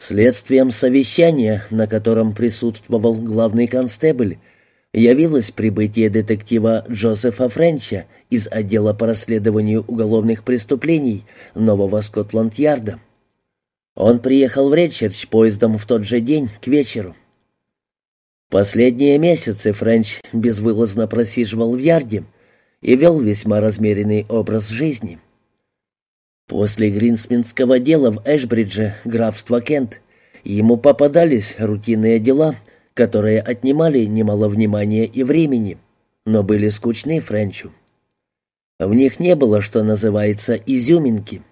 Следствием совещания, на котором присутствовал главный констебль, явилось прибытие детектива Джозефа Френча из отдела по расследованию уголовных преступлений Нового Скотланд-Ярда. Он приехал в Редчерч поездом в тот же день, к вечеру. Последние месяцы Френч безвылазно просиживал в Ярде и вел весьма размеренный образ жизни. После Гринсминского дела в Эшбридже, графство Кент, ему попадались рутинные дела — которые отнимали немало внимания и времени, но были скучны Френчу. В них не было, что называется, изюминки.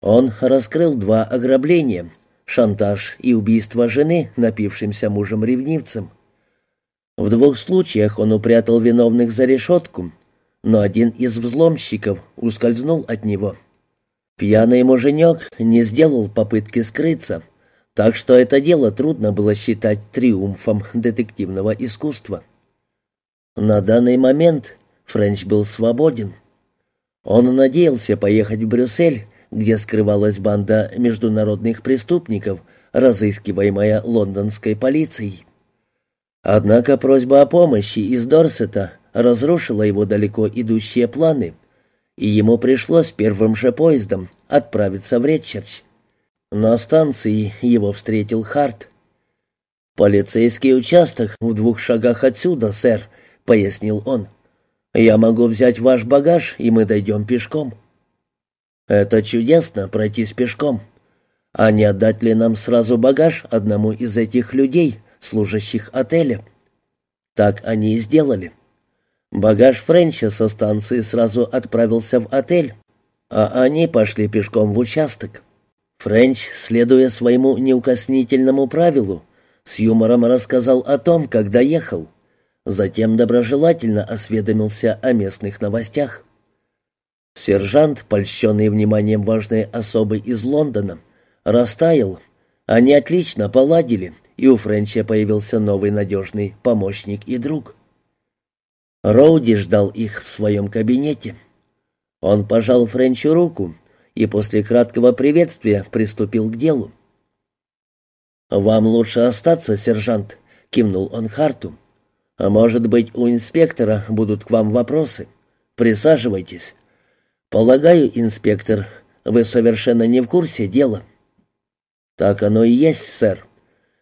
Он раскрыл два ограбления, шантаж и убийство жены напившимся мужем-ревнивцем. В двух случаях он упрятал виновных за решетку, но один из взломщиков ускользнул от него. Пьяный муженек не сделал попытки скрыться — так что это дело трудно было считать триумфом детективного искусства. На данный момент Френч был свободен. Он надеялся поехать в Брюссель, где скрывалась банда международных преступников, разыскиваемая лондонской полицией. Однако просьба о помощи из Дорсета разрушила его далеко идущие планы, и ему пришлось первым же поездом отправиться в Ретчерч. На станции его встретил Харт. «Полицейский участок в двух шагах отсюда, сэр», — пояснил он. «Я могу взять ваш багаж, и мы дойдем пешком». «Это чудесно, пройтись пешком. А не отдать ли нам сразу багаж одному из этих людей, служащих отеля?» Так они и сделали. Багаж Френча со станции сразу отправился в отель, а они пошли пешком в участок. Френч, следуя своему неукоснительному правилу, с юмором рассказал о том, как доехал. Затем доброжелательно осведомился о местных новостях. Сержант, польщенный вниманием важной особы из Лондона, растаял. Они отлично поладили, и у Френча появился новый надежный помощник и друг. Роуди ждал их в своем кабинете. Он пожал Френчу руку, и после краткого приветствия приступил к делу. «Вам лучше остаться, сержант», — кивнул он Харту. «А может быть, у инспектора будут к вам вопросы. Присаживайтесь. Полагаю, инспектор, вы совершенно не в курсе дела». «Так оно и есть, сэр.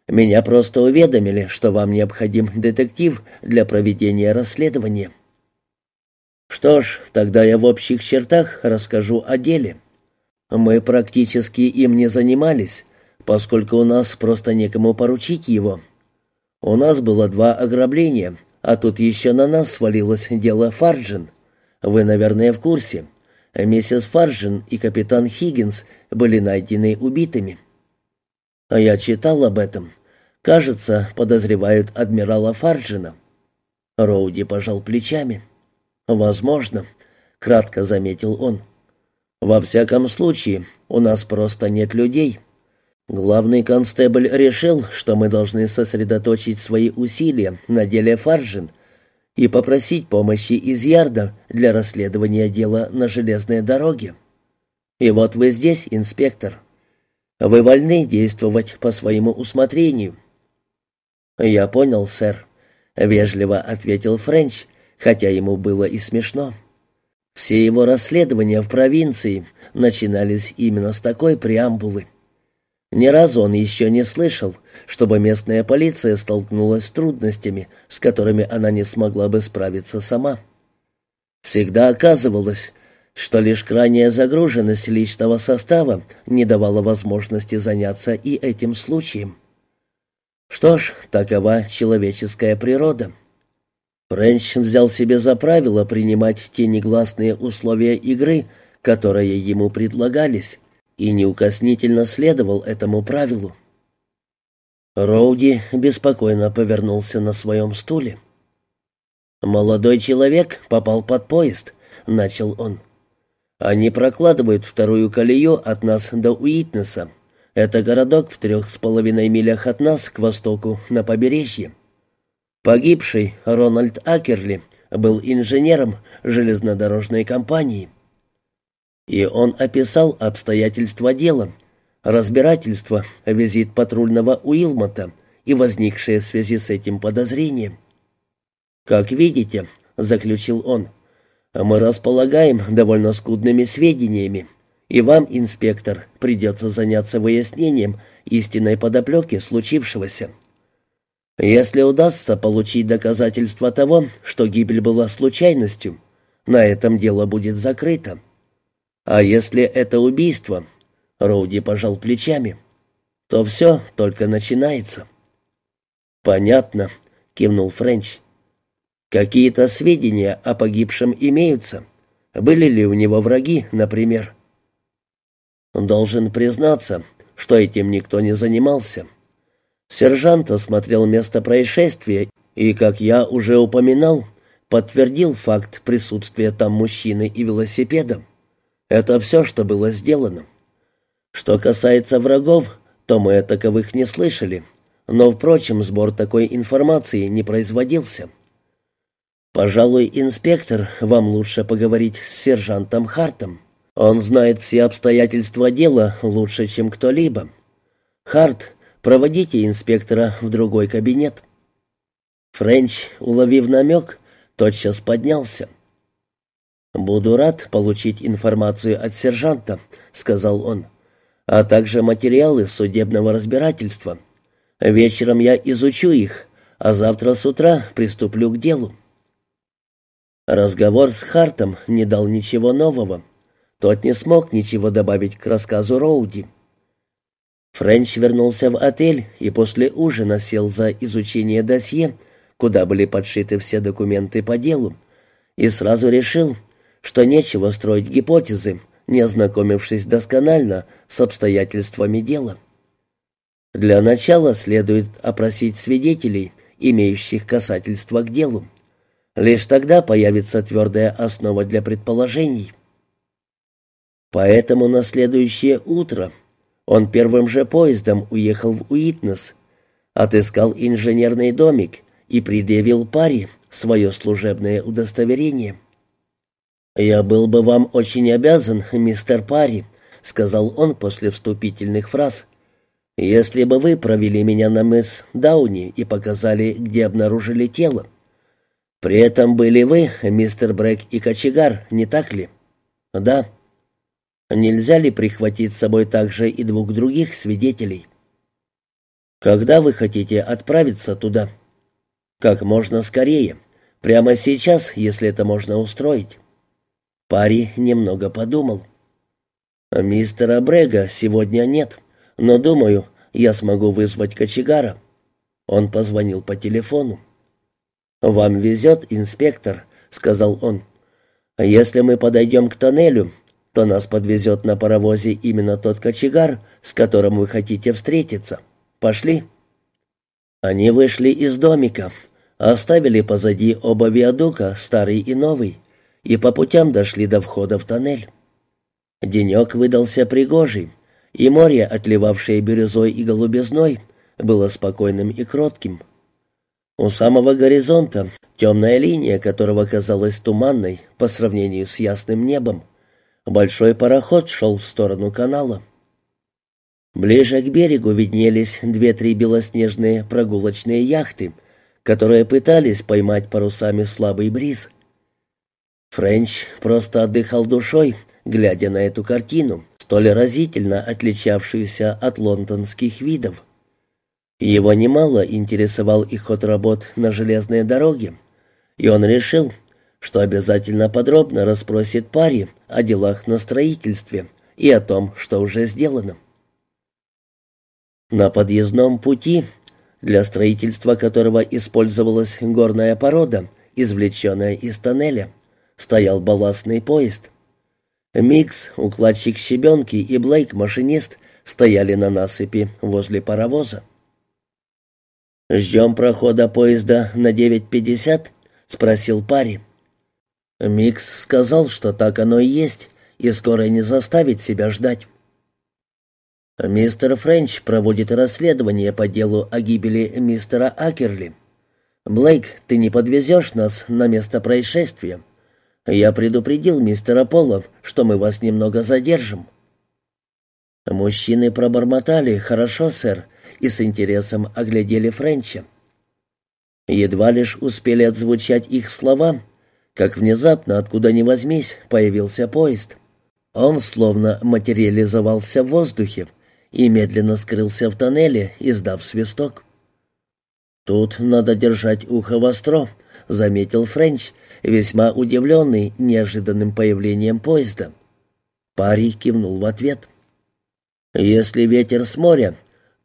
Меня просто уведомили, что вам необходим детектив для проведения расследования». «Что ж, тогда я в общих чертах расскажу о деле». Мы практически им не занимались, поскольку у нас просто некому поручить его. У нас было два ограбления, а тут еще на нас свалилось дело Фарджин. Вы, наверное, в курсе. Миссис Фарджин и капитан Хиггинс были найдены убитыми. А я читал об этом. Кажется, подозревают адмирала Фарджина. Роуди пожал плечами. «Возможно», — кратко заметил он. Во всяком случае, у нас просто нет людей. Главный констебль решил, что мы должны сосредоточить свои усилия на деле Фаржин и попросить помощи из Ярда для расследования дела на железной дороге. И вот вы здесь, инспектор. Вы вольны действовать по своему усмотрению. Я понял, сэр, вежливо ответил Френч, хотя ему было и смешно. Все его расследования в провинции начинались именно с такой преамбулы. Ни разу он еще не слышал, чтобы местная полиция столкнулась с трудностями, с которыми она не смогла бы справиться сама. Всегда оказывалось, что лишь крайняя загруженность личного состава не давала возможности заняться и этим случаем. Что ж, такова человеческая природа. Френч взял себе за правило принимать те негласные условия игры, которые ему предлагались, и неукоснительно следовал этому правилу. Роуди беспокойно повернулся на своем стуле. «Молодой человек попал под поезд», — начал он. «Они прокладывают вторую колею от нас до Уитнеса. Это городок в трех с половиной милях от нас к востоку на побережье. Погибший Рональд Акерли был инженером железнодорожной компании. И он описал обстоятельства дела, разбирательство, визит патрульного Уилмота и возникшее в связи с этим подозрение. «Как видите», — заключил он, — «мы располагаем довольно скудными сведениями, и вам, инспектор, придется заняться выяснением истинной подоплеки случившегося. Если удастся получить доказательства того, что гибель была случайностью, на этом дело будет закрыто. А если это убийство, Роуди пожал плечами, то все только начинается. «Понятно», — кивнул Френч. «Какие-то сведения о погибшем имеются? Были ли у него враги, например?» Должен признаться, что этим никто не занимался. Сержант осмотрел место происшествия и, как я уже упоминал, подтвердил факт присутствия там мужчины и велосипеда. Это все, что было сделано. Что касается врагов, то мы о таковых не слышали, но, впрочем, сбор такой информации не производился. Пожалуй, инспектор, вам лучше поговорить с сержантом Хартом. Он знает все обстоятельства дела лучше, чем кто-либо. Харт, проводите инспектора в другой кабинет». Френч, уловив намек, тотчас поднялся. «Буду рад получить информацию от сержанта», — сказал он, «а также материалы судебного разбирательства. Вечером я изучу их, а завтра с утра приступлю к делу». Разговор с Хартом не дал ничего нового. Тот не смог ничего добавить к рассказу Роуди. Френч вернулся в отель и после ужина сел за изучение досье, куда были подшиты все документы по делу, и сразу решил, что нечего строить гипотезы, не ознакомившись досконально с обстоятельствами дела. Для начала следует опросить свидетелей, имеющих касательство к делу. Лишь тогда появится твердая основа для предположений. Поэтому на следующее утро он первым же поездом уехал в Уитнес, отыскал инженерный домик и предъявил паре свое служебное удостоверение. «Я был бы вам очень обязан, мистер Парри», — сказал он после вступительных фраз, «если бы вы провели меня на мыс Дауни и показали, где обнаружили тело. При этом были вы, мистер Брэк и кочегар, не так ли?» «Да». Нельзя ли прихватить с собой также и двух других свидетелей? Когда вы хотите отправиться туда? Как можно скорее. Прямо сейчас, если это можно устроить. Пари немного подумал. Мистера Брега сегодня нет, но, думаю, я смогу вызвать кочегара. Он позвонил по телефону. «Вам везет, инспектор», — сказал он. «Если мы подойдем к тоннелю, то нас подвезет на паровозе именно тот кочегар, с которым вы хотите встретиться. Пошли». Они вышли из домика, оставили позади оба виадука, старый и новый, и по путям дошли до входа в тоннель. Денек выдался пригожий, и море, отливавшее бирюзой и голубизной, было спокойным и кротким. У самого горизонта, темная линия которого казалась туманной по сравнению с ясным небом, Большой пароход шел в сторону канала. Ближе к берегу виднелись две-три белоснежные прогулочные яхты, которые пытались поймать парусами слабый бриз. Френч просто отдыхал душой, глядя на эту картину, столь разительно отличавшуюся от лондонских видов. Его немало интересовал и ход работ на железной дороге, и он решил, что обязательно подробно расспросит паре о делах на строительстве и о том, что уже сделано. На подъездном пути, для строительства которого использовалась горная порода, извлеченная из тоннеля, стоял балластный поезд. Микс, укладчик щебенки и Блейк, машинист, стояли на насыпи возле паровоза. «Ждем прохода поезда на 9.50?» — спросил парень. Микс сказал, что так оно и есть, и скоро не заставит себя ждать. Мистер Френч проводит расследование по делу о гибели мистера Акерли. Блейк, ты не подвезешь нас на место происшествия. Я предупредил мистера Пола, что мы вас немного задержим. Мужчины пробормотали «Хорошо, сэр», и с интересом оглядели Френча. Едва лишь успели отзвучать их слова, как внезапно, откуда ни возьмись, появился поезд. Он словно материализовался в воздухе и медленно скрылся в тоннеле, издав свисток. «Тут надо держать ухо востро», — заметил Френч, весьма удивленный неожиданным появлением поезда. Пари кивнул в ответ. «Если ветер с моря,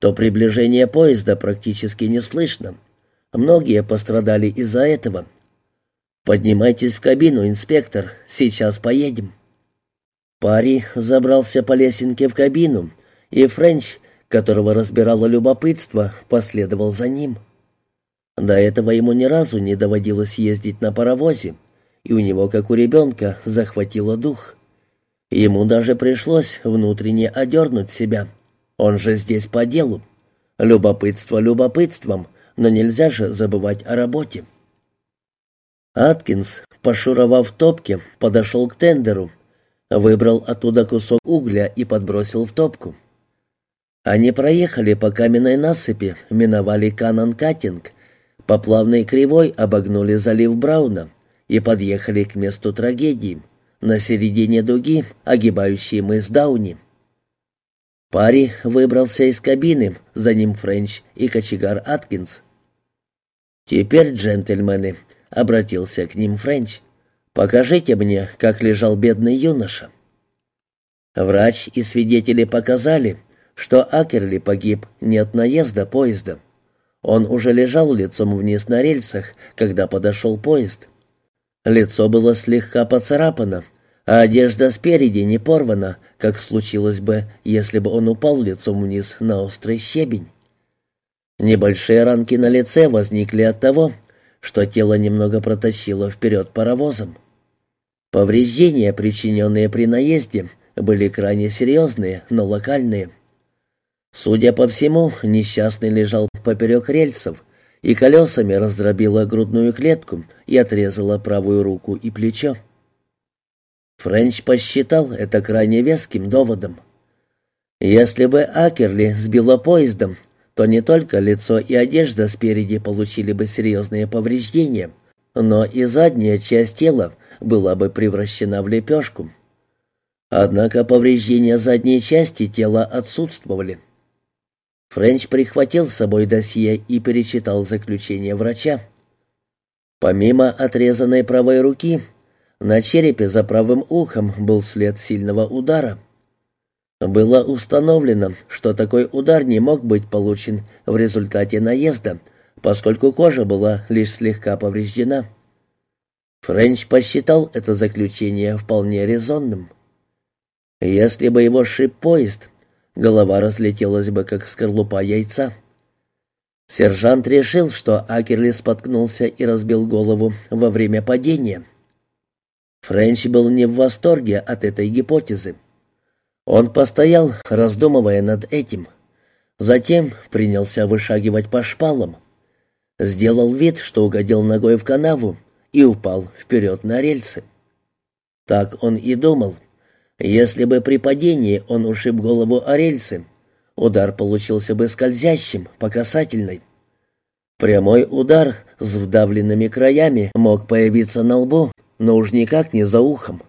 то приближение поезда практически не слышно. Многие пострадали из-за этого. Поднимайтесь в кабину, инспектор, сейчас поедем». Пари забрался по лесенке в кабину, и Френч, которого разбирало любопытство, последовал за ним. До этого ему ни разу не доводилось ездить на паровозе, и у него, как у ребенка, захватило дух. Ему даже пришлось внутренне одернуть себя. Он же здесь по делу. Любопытство любопытством, но нельзя же забывать о работе. Аткинс, пошуровав в топке, подошел к тендеру, выбрал оттуда кусок угля и подбросил в топку. Они проехали по каменной насыпи, миновали Канан-Каттинг, по плавной кривой обогнули залив Брауна и подъехали к месту трагедии, на середине дуги, огибающей мыс Дауни. Пари выбрался из кабины, за ним Френч и кочегар Аткинс. «Теперь, джентльмены», — обратился к ним Френч, — «покажите мне, как лежал бедный юноша». Врач и свидетели показали, что Акерли погиб не от наезда поезда. Он уже лежал лицом вниз на рельсах, когда подошел поезд. Лицо было слегка поцарапано, а одежда спереди не порвана, как случилось бы, если бы он упал лицом вниз на острый щебень. Небольшие ранки на лице возникли от того, что тело немного протащило вперед паровозом. Повреждения, причиненные при наезде, были крайне серьезные, но локальные. Судя по всему, несчастный лежал поперек рельсов, и колесами раздробила грудную клетку и отрезала правую руку и плечо. Френч посчитал это крайне веским доводом. Если бы Акерли сбило поездом, то не только лицо и одежда спереди получили бы серьезные повреждения, но и задняя часть тела была бы превращена в лепешку. Однако повреждения задней части тела отсутствовали. Френч прихватил с собой досье и перечитал заключение врача. Помимо отрезанной правой руки, на черепе за правым ухом был след сильного удара. Было установлено, что такой удар не мог быть получен в результате наезда, поскольку кожа была лишь слегка повреждена. Френч посчитал это заключение вполне резонным. Если бы его шип поезд, голова разлетелась бы, как скорлупа яйца. Сержант решил, что Акерли споткнулся и разбил голову во время падения. Френч был не в восторге от этой гипотезы. Он постоял, раздумывая над этим. Затем принялся вышагивать по шпалам. Сделал вид, что угодил ногой в канаву и упал вперед на рельсы. Так он и думал — если бы при падении он ушиб голову о рельсы, удар получился бы скользящим, по касательной. Прямой удар с вдавленными краями мог появиться на лбу, но уж никак не за ухом.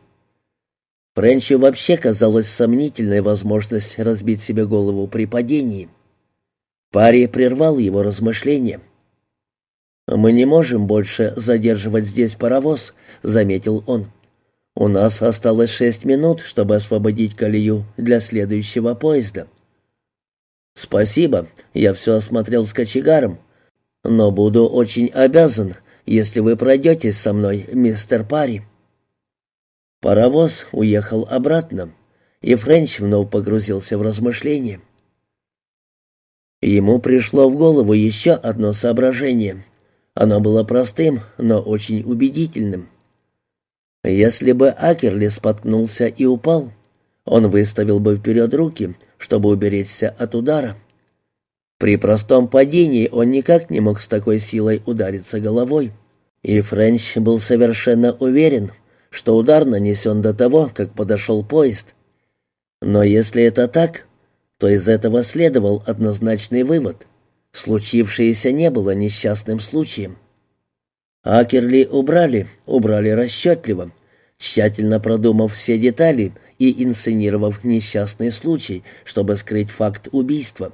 Френчу вообще казалась сомнительной возможность разбить себе голову при падении. Пари прервал его размышления. «Мы не можем больше задерживать здесь паровоз», — заметил он. У нас осталось шесть минут, чтобы освободить колею для следующего поезда. Спасибо, я все осмотрел с кочегаром, но буду очень обязан, если вы пройдетесь со мной, мистер Парри. Паровоз уехал обратно, и Френч вновь погрузился в размышления. Ему пришло в голову еще одно соображение. Оно было простым, но очень убедительным. Если бы Акерли споткнулся и упал, он выставил бы вперед руки, чтобы уберечься от удара. При простом падении он никак не мог с такой силой удариться головой. И Френч был совершенно уверен, что удар нанесен до того, как подошел поезд. Но если это так, то из этого следовал однозначный вывод. Случившееся не было несчастным случаем. Акерли убрали, убрали расчетливо, тщательно продумав все детали и инсценировав несчастный случай, чтобы скрыть факт убийства.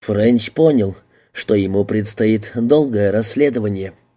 Френч понял, что ему предстоит долгое расследование —